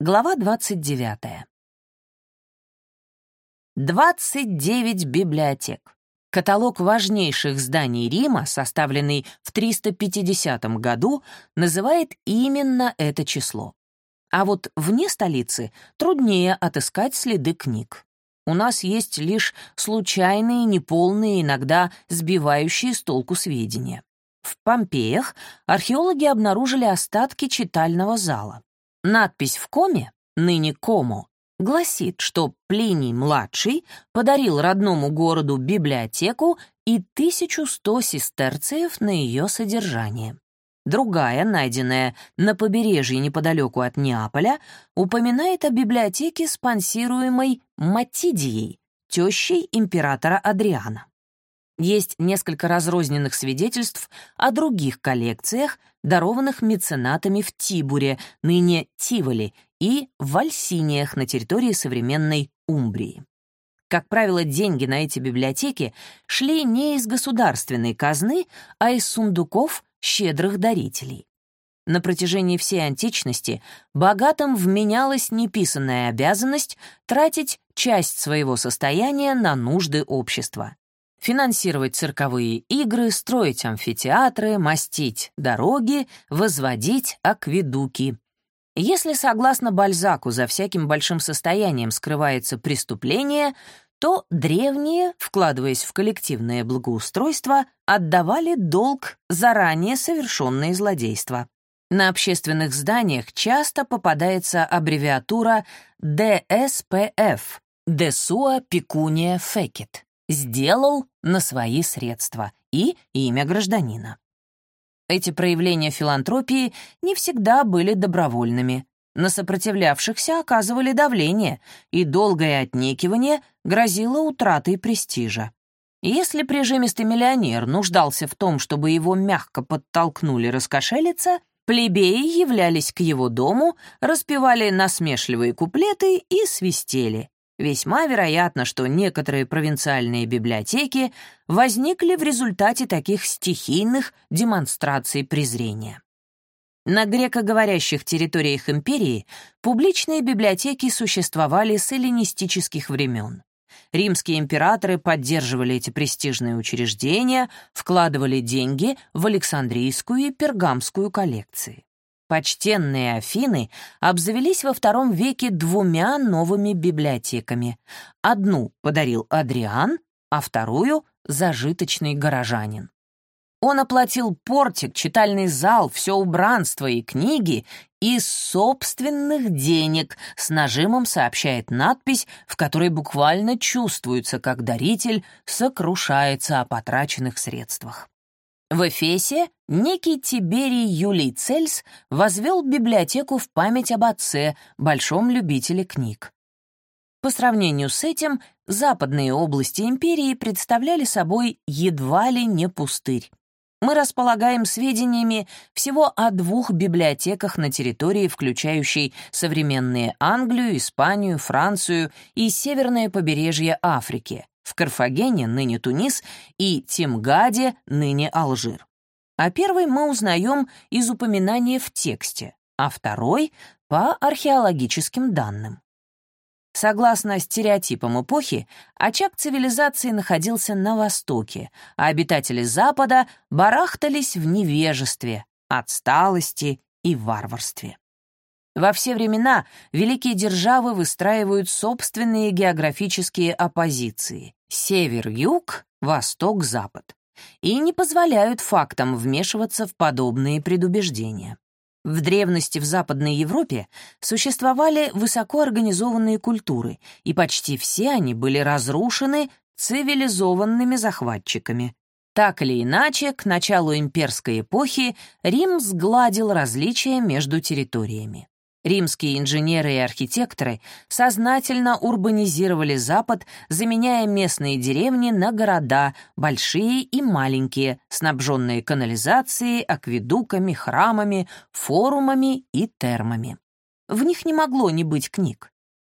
Глава 29. 29 библиотек. Каталог важнейших зданий Рима, составленный в 350 году, называет именно это число. А вот вне столицы труднее отыскать следы книг. У нас есть лишь случайные, неполные, иногда сбивающие с толку сведения. В Помпеях археологи обнаружили остатки читального зала. Надпись в коме, ныне Комо, гласит, что Плиний-младший подарил родному городу библиотеку и 1100 сестерциев на ее содержание. Другая, найденная на побережье неподалеку от Неаполя, упоминает о библиотеке, спонсируемой Матидией, тещей императора Адриана. Есть несколько разрозненных свидетельств о других коллекциях, дарованных меценатами в Тибуре, ныне Тиволи, и в Альсиниях на территории современной Умбрии. Как правило, деньги на эти библиотеки шли не из государственной казны, а из сундуков щедрых дарителей. На протяжении всей античности богатым вменялась неписанная обязанность тратить часть своего состояния на нужды общества финансировать цирковые игры, строить амфитеатры, мастить дороги, возводить акведуки. Если, согласно Бальзаку, за всяким большим состоянием скрывается преступление, то древние, вкладываясь в коллективное благоустройство, отдавали долг за ранее совершенные злодейства. На общественных зданиях часто попадается аббревиатура DSPF — Desua Pecunia Fecit сделал на свои средства и имя гражданина. Эти проявления филантропии не всегда были добровольными. На сопротивлявшихся оказывали давление, и долгое отнекивание грозило утратой престижа. Если прижимистый миллионер нуждался в том, чтобы его мягко подтолкнули раскошелиться, плебеи являлись к его дому, распевали насмешливые куплеты и свистели. Весьма вероятно, что некоторые провинциальные библиотеки возникли в результате таких стихийных демонстраций презрения. На грекоговорящих территориях империи публичные библиотеки существовали с эллинистических времен. Римские императоры поддерживали эти престижные учреждения, вкладывали деньги в Александрийскую и Пергамскую коллекции. Почтенные Афины обзавелись во втором веке двумя новыми библиотеками. Одну подарил Адриан, а вторую — зажиточный горожанин. Он оплатил портик, читальный зал, все убранство и книги из собственных денег, с нажимом сообщает надпись, в которой буквально чувствуется, как даритель сокрушается о потраченных средствах. В Эфесе некий Тиберий Юлий Цельс возвел библиотеку в память об отце, большом любителе книг. По сравнению с этим, западные области империи представляли собой едва ли не пустырь. Мы располагаем сведениями всего о двух библиотеках на территории, включающей современные Англию, Испанию, Францию и северное побережье Африки, в Карфагене, ныне Тунис, и Тимгаде, ныне Алжир. А первый мы узнаем из упоминания в тексте, а второй — по археологическим данным. Согласно стереотипам эпохи, очаг цивилизации находился на Востоке, а обитатели Запада барахтались в невежестве, отсталости и варварстве. Во все времена великие державы выстраивают собственные географические оппозиции — север-юг, восток-запад — и не позволяют фактам вмешиваться в подобные предубеждения. В древности в Западной Европе существовали высокоорганизованные культуры, и почти все они были разрушены цивилизованными захватчиками. Так или иначе, к началу имперской эпохи Рим сгладил различия между территориями. Римские инженеры и архитекторы сознательно урбанизировали Запад, заменяя местные деревни на города, большие и маленькие, снабженные канализацией, акведуками, храмами, форумами и термами. В них не могло не быть книг.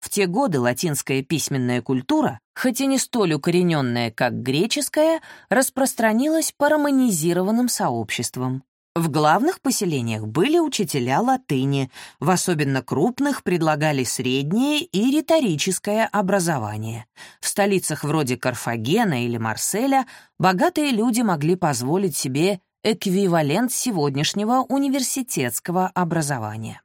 В те годы латинская письменная культура, хоть и не столь укорененная, как греческая, распространилась по романизированным сообществам. В главных поселениях были учителя латыни, в особенно крупных предлагали среднее и риторическое образование. В столицах вроде Карфагена или Марселя богатые люди могли позволить себе эквивалент сегодняшнего университетского образования.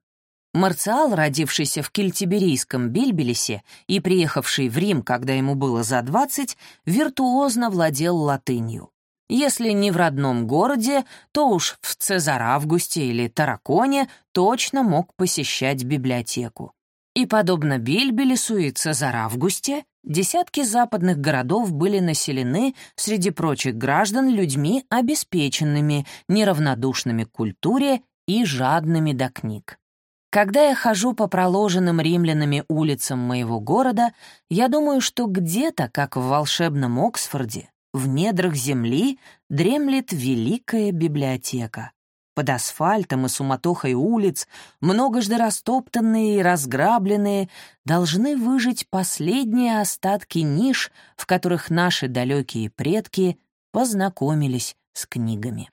Марциал, родившийся в кельтиберийском Бельбелесе и приехавший в Рим, когда ему было за 20, виртуозно владел латынью. Если не в родном городе, то уж в Цезаравгусте или Тараконе точно мог посещать библиотеку. И, подобно Бильбелесу и Цезаравгусте, десятки западных городов были населены среди прочих граждан людьми обеспеченными, неравнодушными к культуре и жадными до книг. Когда я хожу по проложенным римлянами улицам моего города, я думаю, что где-то, как в волшебном Оксфорде, в недрах земли дремлет великая библиотека. Под асфальтом и суматохой улиц, многожды растоптанные и разграбленные, должны выжить последние остатки ниш, в которых наши далекие предки познакомились с книгами.